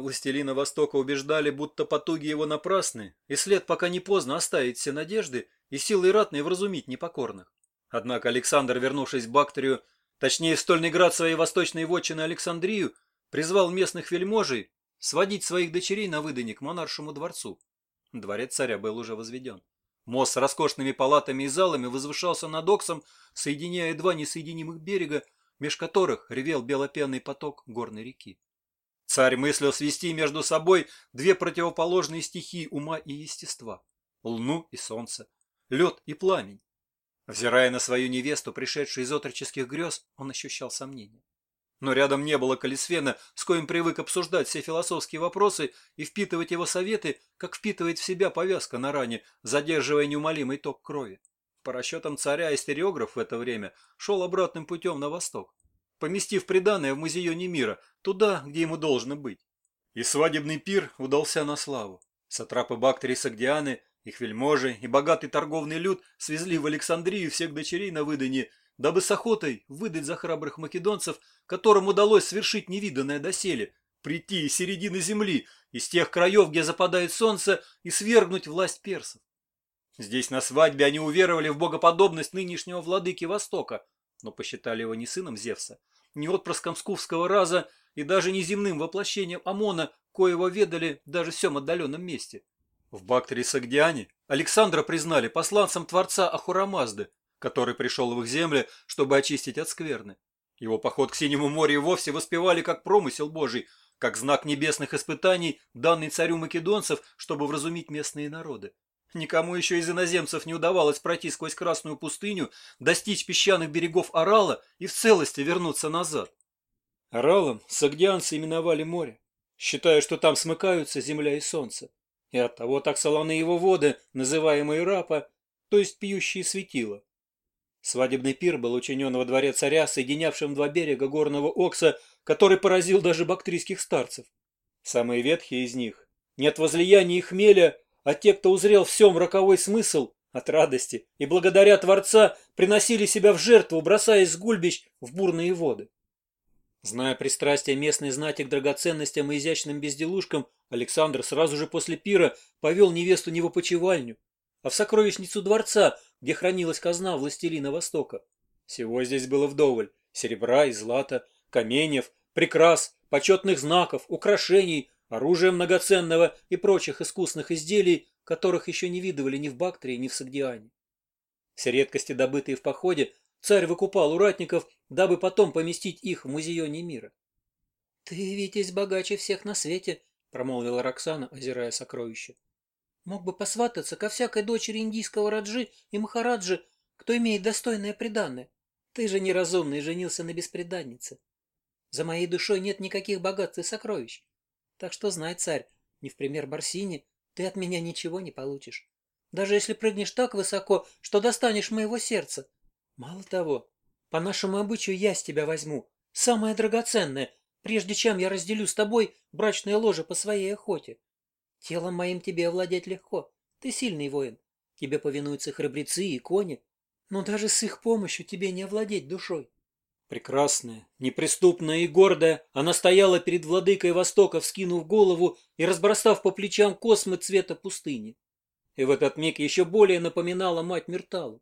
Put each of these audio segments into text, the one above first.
Властелина Востока убеждали, будто потуги его напрасны, и след пока не поздно оставить все надежды и силой ратной вразумить непокорных. Однако Александр, вернувшись в Бактрию, точнее в стольный град своей восточной вотчины Александрию, призвал местных вельможей сводить своих дочерей на выданье к монаршему дворцу. Дворец царя был уже возведен. Мост с роскошными палатами и залами возвышался над Оксом, соединяя два несоединимых берега, меж которых ревел белопенный поток горной реки. Царь мыслил свести между собой две противоположные стихии ума и естества – луну и солнце, лед и пламень. Взирая на свою невесту, пришедшую из отреческих грез, он ощущал сомнения. Но рядом не было Колесвена, с коим привык обсуждать все философские вопросы и впитывать его советы, как впитывает в себя повязка на ране, задерживая неумолимый ток крови. По расчетам царя, истериограф в это время шел обратным путем на восток поместив приданное в музей мира, туда, где ему должно быть. И свадебный пир удался на славу. Сатрапы Бактрии Сагдианы, их вельможи и богатый торговный люд свезли в Александрию всех дочерей на выданье, дабы с охотой выдать за храбрых македонцев, которым удалось совершить невиданное доселе, прийти из середины земли, из тех краев, где западает солнце, и свергнуть власть персов. Здесь на свадьбе они уверовали в богоподобность нынешнего владыки Востока, но посчитали его не сыном Зевса, не отпрыском скуфского раза и даже не земным воплощением ОМОНа, коего ведали даже в всем отдаленном месте. В Бактрии Бактрисагдиане Александра признали посланцем Творца Ахурамазды, который пришел в их земли, чтобы очистить от скверны. Его поход к Синему морю вовсе воспевали как промысел Божий, как знак небесных испытаний, данный царю македонцев, чтобы вразумить местные народы. Никому еще из иноземцев не удавалось пройти сквозь Красную пустыню, достичь песчаных берегов Орала и в целости вернуться назад. Оралом сагдианцы именовали море, считая, что там смыкаются земля и солнце. И оттого так солоны его воды, называемые рапа, то есть пьющие светила. Свадебный пир был учинен во дворе царя, соединявшим два берега горного Окса, который поразил даже бактрийских старцев. Самые ветхие из них, нет возлияния и хмеля, а те, кто узрел в всем роковой смысл, от радости и благодаря Творца приносили себя в жертву, бросаясь с гульбищ в бурные воды. Зная пристрастие местной знати к драгоценностям и изящным безделушкам, Александр сразу же после пира повел невесту не в опочивальню, а в сокровищницу дворца, где хранилась казна властелина Востока. Всего здесь было вдоволь – серебра и злата, каменьев, прикрас, почетных знаков, украшений, оружия многоценного и прочих искусных изделий, которых еще не видывали ни в Бактрии, ни в Сагдиане. Все редкости, добытые в походе, царь выкупал у ратников, дабы потом поместить их в музеоне мира. — Ты, Витязь, богаче всех на свете, — промолвила Роксана, озирая сокровища. — Мог бы посвататься ко всякой дочери индийского Раджи и Махараджи, кто имеет достойное преданное. Ты же неразумный женился на беспреданнице. За моей душой нет никаких богатств и сокровищ. Так что знай, царь, не в пример Барсини, ты от меня ничего не получишь. Даже если прыгнешь так высоко, что достанешь моего сердца. Мало того, по нашему обычаю я с тебя возьму. Самое драгоценное, прежде чем я разделю с тобой брачное ложе по своей охоте. Телом моим тебе овладеть легко. Ты сильный воин. Тебе повинуются храбрецы и кони. Но даже с их помощью тебе не овладеть душой. Прекрасная, неприступная и гордая, она стояла перед владыкой Востока, вскинув голову и разбросав по плечам космы цвета пустыни. И в этот миг еще более напоминала мать Мирталу.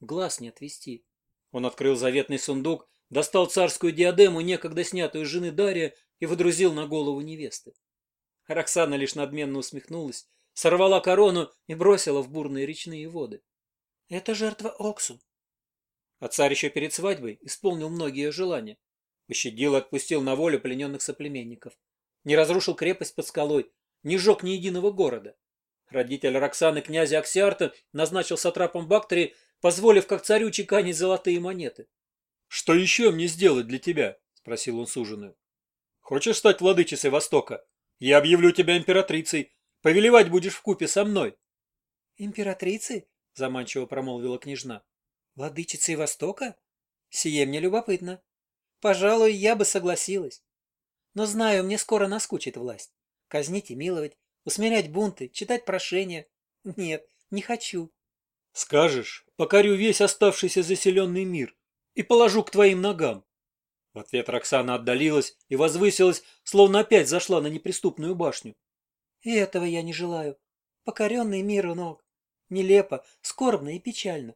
Глаз не отвести. Он открыл заветный сундук, достал царскую диадему, некогда снятую жены Дария, и водрузил на голову невесты. Роксана лишь надменно усмехнулась, сорвала корону и бросила в бурные речные воды. — Это жертва Оксу, а царь еще перед свадьбой исполнил многие желания. Пощадил и отпустил на волю плененных соплеменников. Не разрушил крепость под скалой, не жег ни единого города. Родитель Роксаны князя Аксиарта назначил сатрапом Бактрии, позволив как царю чеканить золотые монеты. — Что еще мне сделать для тебя? — спросил он суженую. — Хочешь стать владычицей Востока? Я объявлю тебя императрицей. Повелевать будешь в купе со мной. — Императрицей? — заманчиво промолвила княжна. Владычицей Востока? Сие мне любопытно. Пожалуй, я бы согласилась. Но знаю, мне скоро наскучит власть. Казнить и миловать, усмирять бунты, читать прошения. Нет, не хочу. Скажешь, покорю весь оставшийся заселенный мир и положу к твоим ногам. В ответ Роксана отдалилась и возвысилась, словно опять зашла на неприступную башню. И этого я не желаю. Покоренный мир у ног. Нелепо, скорбно и печально.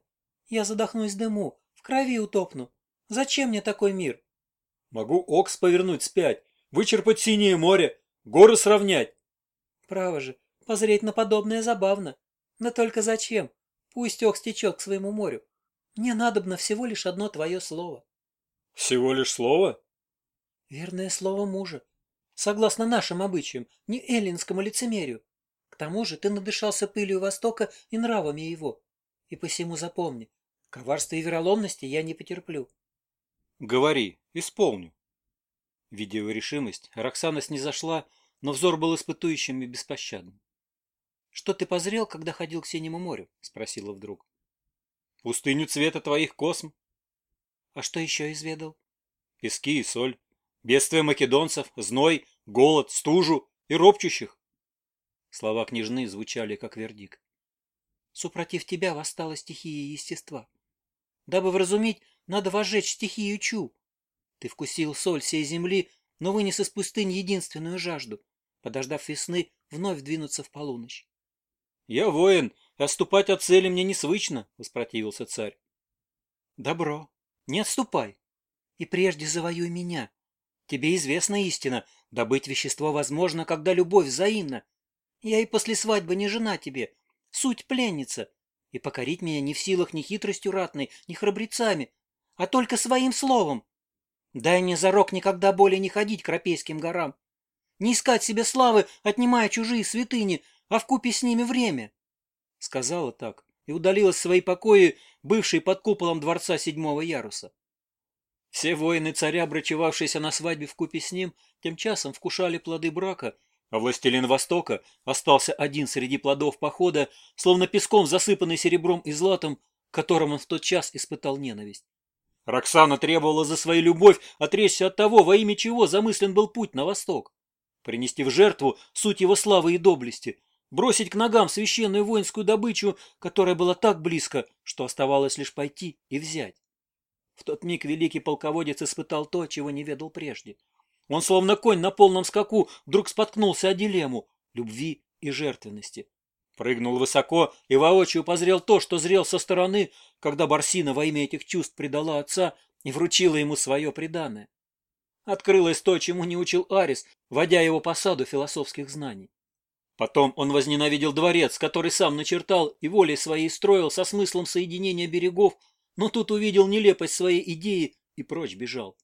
Я задохнусь дыму, в крови утопну. Зачем мне такой мир? Могу Окс повернуть спять, вычерпать синее море, горы сравнять. Право же, позреть на подобное забавно. Но только зачем? Пусть Окс течет к своему морю. Мне надобно всего лишь одно твое слово. Всего лишь слово? Верное слово мужа. Согласно нашим обычаям, не эллинскому лицемерию. К тому же ты надышался пылью Востока и нравами его. И посему запомни, Коварства и вероломности я не потерплю. Говори, исполню. Видя его решимость, Роксана снизошла, но взор был испытующим и беспощадным. «Что ты позрел, когда ходил к Синему морю?» — спросила вдруг. «Пустыню цвета твоих косм». «А что еще изведал?» «Пески и соль, бедствия македонцев, зной, голод, стужу и ропчущих». Слова княжны звучали как вердикт. «Супротив тебя восстала стихия естества», Дабы вразуметь, надо вожечь стихию Чу. Ты вкусил соль всей земли, но вынес из пустынь единственную жажду, подождав весны, вновь двинуться в полуночь. — Я воин, отступать от цели мне несвычно, — воспротивился царь. — Добро, не отступай, и прежде завоюй меня. Тебе известна истина, добыть вещество возможно, когда любовь взаимна. Я и после свадьбы не жена тебе, суть пленница, и покорить меня не в силах ни хитростью ратной, ни храбрецами, а только своим словом. Дай мне зарок никогда более не ходить к Рапейским горам, не искать себе славы, отнимая чужие святыни, а вкупе с ними время. Сказала так и удалилась в свои покои, бывшие под куполом дворца седьмого яруса. Все воины царя, брачевавшиеся на свадьбе в купе с ним, тем часом вкушали плоды брака а властелин Востока остался один среди плодов похода, словно песком, засыпанный серебром и златом, которым он в тот час испытал ненависть. Роксана требовала за свою любовь отречься от того, во имя чего замыслен был путь на восток. Принести в жертву суть его славы и доблести, бросить к ногам священную воинскую добычу, которая была так близко, что оставалось лишь пойти и взять. В тот миг великий полководец испытал то, чего не ведал прежде — он, словно конь на полном скаку, вдруг споткнулся о дилемму любви и жертвенности. Прыгнул высоко и воочию позрел то, что зрел со стороны, когда Барсина во имя этих чувств предала отца и вручила ему свое преданное. Открылось то, чему не учил Арис, водя его по саду философских знаний. Потом он возненавидел дворец, который сам начертал и волей своей строил со смыслом соединения берегов, но тут увидел нелепость своей идеи и прочь бежал.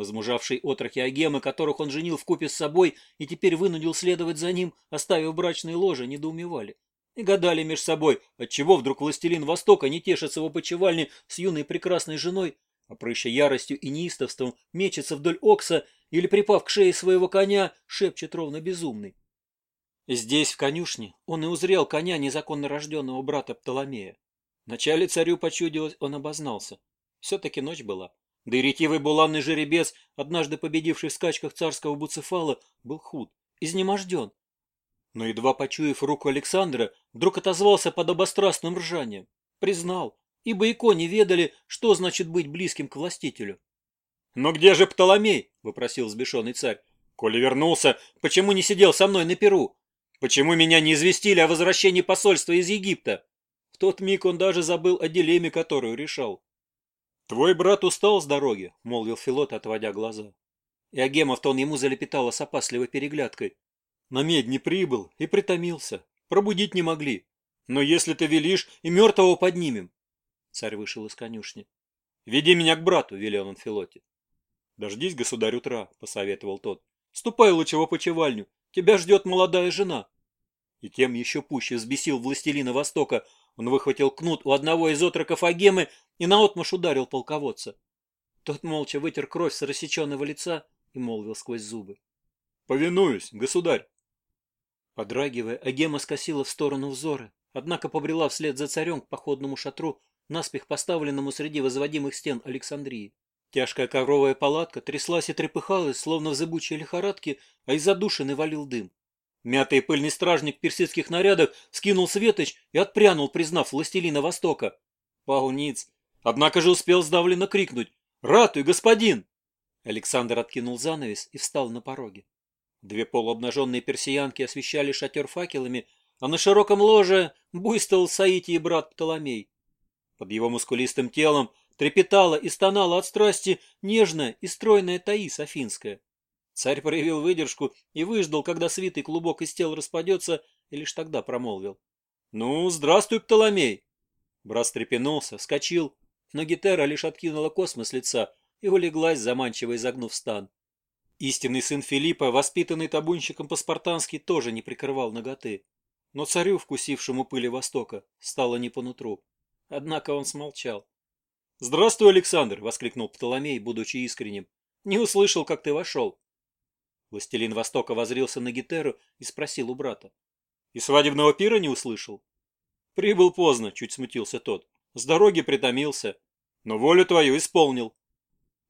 Возмужавший отрок агемы, которых он женил в купе с собой и теперь вынудил следовать за ним, оставив брачные ложи, недоумевали. И гадали меж собой, отчего вдруг властелин Востока не тешится в опочивальне с юной прекрасной женой, а прыща яростью и неистовством мечется вдоль окса или, припав к шее своего коня, шепчет ровно безумный. Здесь, в конюшне, он и узрел коня незаконно рожденного брата Птоломея. Вначале царю почудилось, он обознался. Все-таки ночь была. Да и ретивый буланный жеребец, однажды победивший в скачках царского буцефала, был худ, изнеможден. Но едва почуяв руку Александра, вдруг отозвался под обострастным ржанием. Признал, ибо и кони ведали, что значит быть близким к властителю. «Но где же Птоломей?» — вопросил взбешенный царь. «Коли вернулся, почему не сидел со мной на Перу? Почему меня не известили о возвращении посольства из Египта?» В тот миг он даже забыл о дилемме, которую решал. «Твой брат устал с дороги», — молвил Филот, отводя глаза. И Агемов тон ему залепетало с опасливой переглядкой. «На медни прибыл и притомился. Пробудить не могли. Но если ты велишь, и мертвого поднимем». Царь вышел из конюшни. «Веди меня к брату», — велел он Филоте. «Дождись, государь, утра», — посоветовал тот. «Ступай лучше в опочивальню. Тебя ждет молодая жена». И тем еще пуще взбесил властелина Востока — он выхватил кнут у одного из отроков Агемы и наотмашь ударил полководца. Тот молча вытер кровь с рассеченного лица и молвил сквозь зубы. «Повинуюсь, государь!» Подрагивая, Агема скосила в сторону взоры, однако побрела вслед за царем к походному шатру, наспех поставленному среди возводимых стен Александрии. Тяжкая коровая палатка тряслась и трепыхалась, словно в зыбучей лихорадке, а из задушины валил дым. Мятый пыльный стражник персидских нарядах скинул светоч и отпрянул, признав властелина Востока. Пал ниц. Однако же успел сдавленно крикнуть «Ратуй, господин!» Александр откинул занавес и встал на пороге. Две полуобнаженные персиянки освещали шатер факелами, а на широком ложе буйствовал Саити и брат Птоломей. Под его мускулистым телом трепетала и стонала от страсти нежная и стройная Таис Афинская. Царь проявил выдержку и выждал, когда свитый клубок из тел распадется, и лишь тогда промолвил. «Ну, здравствуй, Птоломей!» Брат стрепенулся, вскочил, но Гетера лишь откинула космос лица и улеглась, заманчиво изогнув стан. Истинный сын Филиппа, воспитанный табунщиком по-спартански, тоже не прикрывал ноготы. Но царю, вкусившему пыли Востока, стало не по нутру. Однако он смолчал. «Здравствуй, Александр!» — воскликнул Птоломей, будучи искренним. «Не услышал, как ты вошел». Властелин Востока возрился на Гетеру и спросил у брата. «И свадебного пира не услышал?» «Прибыл поздно», — чуть смутился тот. «С дороги притомился, но волю твою исполнил».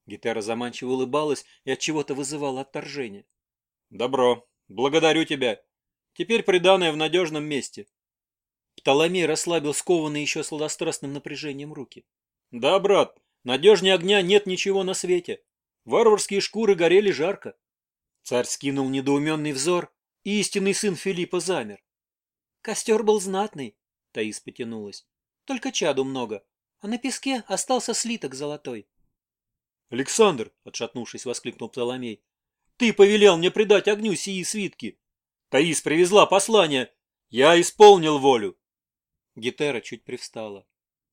Гетера заманчиво улыбалась и от чего то вызывала отторжение. «Добро. Благодарю тебя. Теперь приданное в надежном месте». Птоломей расслабил скованные еще сладострастным напряжением руки. «Да, брат, надежнее огня нет ничего на свете. Варварские шкуры горели жарко. Царь скинул недоуменный взор, и истинный сын Филиппа замер. Костер был знатный, Таис потянулась. Только чаду много, а на песке остался слиток золотой. Александр, отшатнувшись, воскликнул Птоломей, ты повелел мне предать огню сии свитки. Таис привезла послание. Я исполнил волю. Гетера чуть привстала.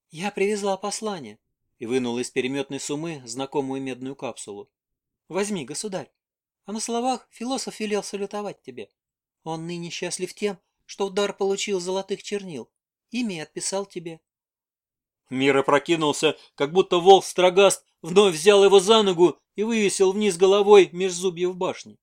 Я привезла послание и вынул из переметной сумы знакомую медную капсулу. Возьми, государь а на словах философ велел салютовать тебе. Он ныне счастлив тем, что удар получил золотых чернил. ими отписал тебе. Мир опрокинулся, как будто волк-строгаст вновь взял его за ногу и вывесил вниз головой меж зубьев башни.